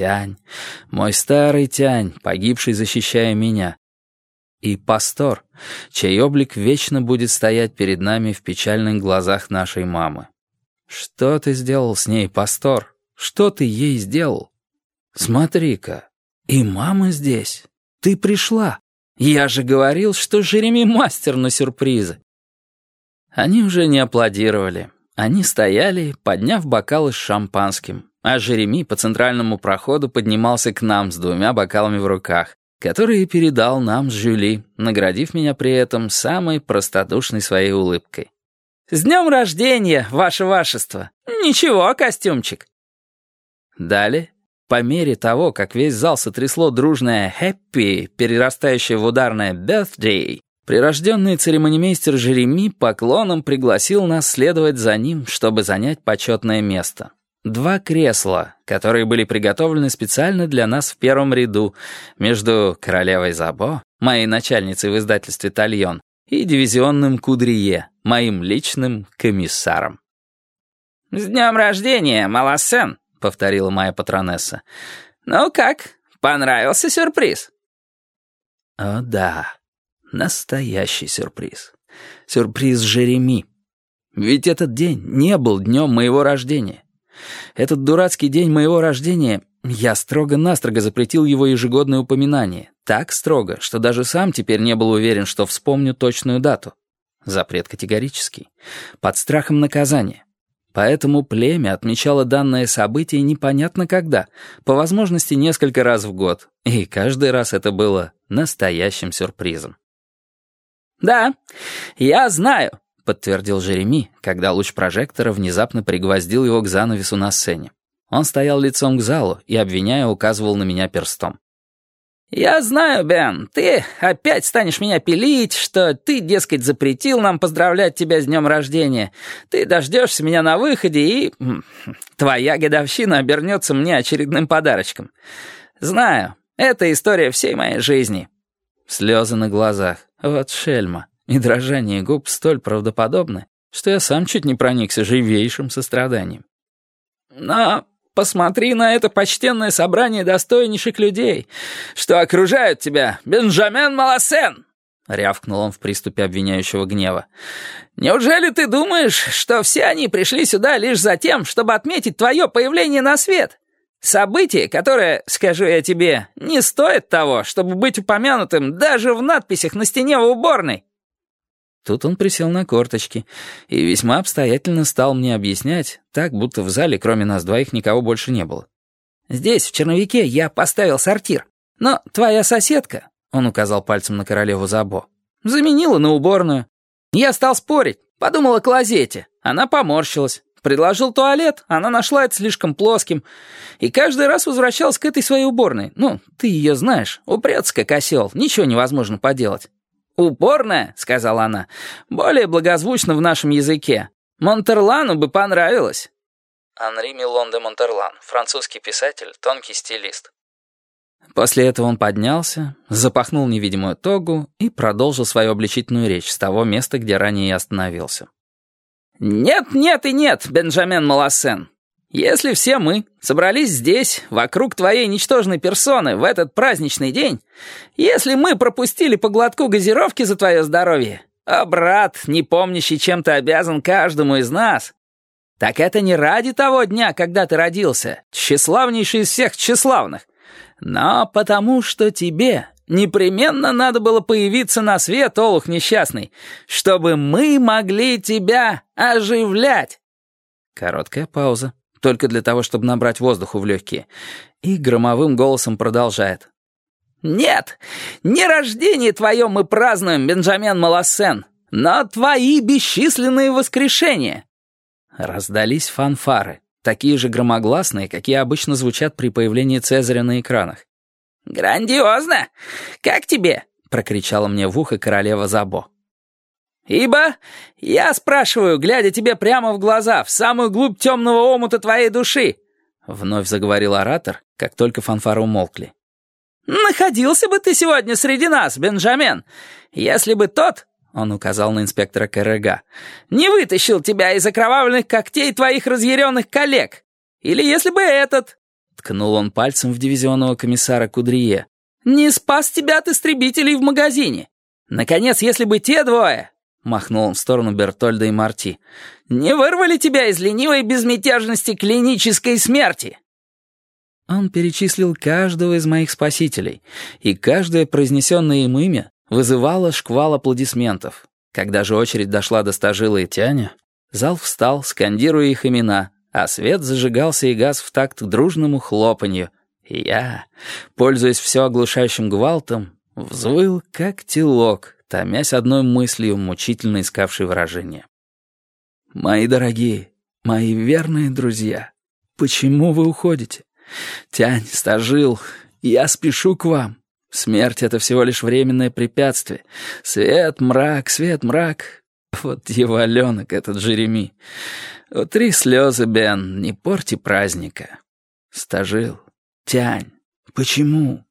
Тянь, мой старый Тянь, погибший, защищая меня. И Пастор, чей облик вечно будет стоять перед нами в печальных глазах нашей мамы. Что ты сделал с ней, Пастор? Что ты ей сделал? Смотри-ка, и мама здесь. Ты пришла. Я же говорил, что Жереми мастер на сюрпризы. Они уже не аплодировали. Они стояли, подняв бокалы с шампанским, а Жереми по центральному проходу поднимался к нам с двумя бокалами в руках, которые передал нам с Жюли, наградив меня при этом самой простодушной своей улыбкой. «С днем рождения, ваше вашество! Ничего, костюмчик!» Далее, по мере того, как весь зал сотрясло дружное «хэппи», перерастающее в ударное «birthday», Прирожденный церемонимейстер Жереми поклоном пригласил нас следовать за ним, чтобы занять почетное место. Два кресла, которые были приготовлены специально для нас в первом ряду, между королевой Забо, моей начальницей в издательстве «Тальон», и дивизионным Кудрие, моим личным комиссаром. «С днем рождения, Малассен!» — повторила моя патронесса. «Ну как, понравился сюрприз?» «О да, Настоящий сюрприз. Сюрприз Жереми. Ведь этот день не был днем моего рождения. Этот дурацкий день моего рождения я строго-настрого запретил его ежегодное упоминание. Так строго, что даже сам теперь не был уверен, что вспомню точную дату. Запрет категорический. Под страхом наказания. Поэтому племя отмечало данное событие непонятно когда, по возможности несколько раз в год, и каждый раз это было настоящим сюрпризом. «Да, я знаю», — подтвердил Жереми, когда луч прожектора внезапно пригвоздил его к занавесу на сцене. Он стоял лицом к залу и, обвиняя, указывал на меня перстом. «Я знаю, Бен, ты опять станешь меня пилить, что ты, дескать, запретил нам поздравлять тебя с днем рождения. Ты дождешься меня на выходе, и твоя годовщина обернется мне очередным подарочком. Знаю, это история всей моей жизни». Слезы на глазах. Вот шельма. И дрожание губ столь правдоподобны, что я сам чуть не проникся живейшим состраданием. Но посмотри на это почтенное собрание достойнейших людей, что окружают тебя, Бенджамен Маласен!» — рявкнул он в приступе обвиняющего гнева. «Неужели ты думаешь, что все они пришли сюда лишь за тем, чтобы отметить твое появление на свет? Событие, которое, скажу я тебе, не стоит того, чтобы быть упомянутым даже в надписях на стене в уборной». Тут он присел на корточки и весьма обстоятельно стал мне объяснять, так, будто в зале кроме нас двоих никого больше не было. «Здесь, в черновике, я поставил сортир, но твоя соседка, — он указал пальцем на королеву Забо, — заменила на уборную. Я стал спорить, подумал о клозете, она поморщилась. Предложил туалет, она нашла это слишком плоским. И каждый раз возвращалась к этой своей уборной. Ну, ты ее знаешь, упрется как осел, ничего невозможно поделать. «Уборная», — сказала она, — «более благозвучно в нашем языке. Монтерлану бы понравилось». Анри Милон де Монтерлан, французский писатель, тонкий стилист. После этого он поднялся, запахнул невидимую тогу и продолжил свою обличительную речь с того места, где ранее я остановился. «Нет, нет и нет, Бенджамен Малассен. Если все мы собрались здесь, вокруг твоей ничтожной персоны, в этот праздничный день, если мы пропустили по глотку газировки за твое здоровье, а брат, не помнящий, чем ты обязан каждому из нас, так это не ради того дня, когда ты родился, тщеславнейший из всех тщеславных, но потому что тебе Непременно надо было появиться на свет, Олух несчастный, чтобы мы могли тебя оживлять. Короткая пауза, только для того, чтобы набрать воздуху в легкие. И громовым голосом продолжает. «Нет, не рождение твое мы празднуем, Бенджамен Малассен, но твои бесчисленные воскрешения». Раздались фанфары, такие же громогласные, какие обычно звучат при появлении Цезаря на экранах. «Грандиозно! Как тебе?» — прокричала мне в ухо королева Забо. «Ибо я спрашиваю, глядя тебе прямо в глаза, в самую глубь темного омута твоей души», — вновь заговорил оратор, как только фанфары умолкли. «Находился бы ты сегодня среди нас, Бенджамен, если бы тот, — он указал на инспектора КРГ, — не вытащил тебя из окровавленных когтей твоих разъяренных коллег, или если бы этот, ткнул он пальцем в дивизионного комиссара Кудрие. «Не спас тебя от истребителей в магазине! Наконец, если бы те двое...» Махнул он в сторону Бертольда и Марти. «Не вырвали тебя из ленивой безмятежности клинической смерти!» Он перечислил каждого из моих спасителей, и каждое произнесенное им имя вызывало шквал аплодисментов. Когда же очередь дошла до Стажила и Тяня, зал встал, скандируя их имена, а свет зажигался и газ в такт дружному хлопанью, и я, пользуясь все оглушающим гвалтом, взвыл, как телок, томясь одной мыслью, мучительно искавшей выражение. «Мои дорогие, мои верные друзья, почему вы уходите? Тянь, стажил, я спешу к вам. Смерть — это всего лишь временное препятствие. Свет, мрак, свет, мрак. Вот его Аленок, этот Жереми. Утри слезы, Бен, не порти праздника. Стажил, тянь, почему?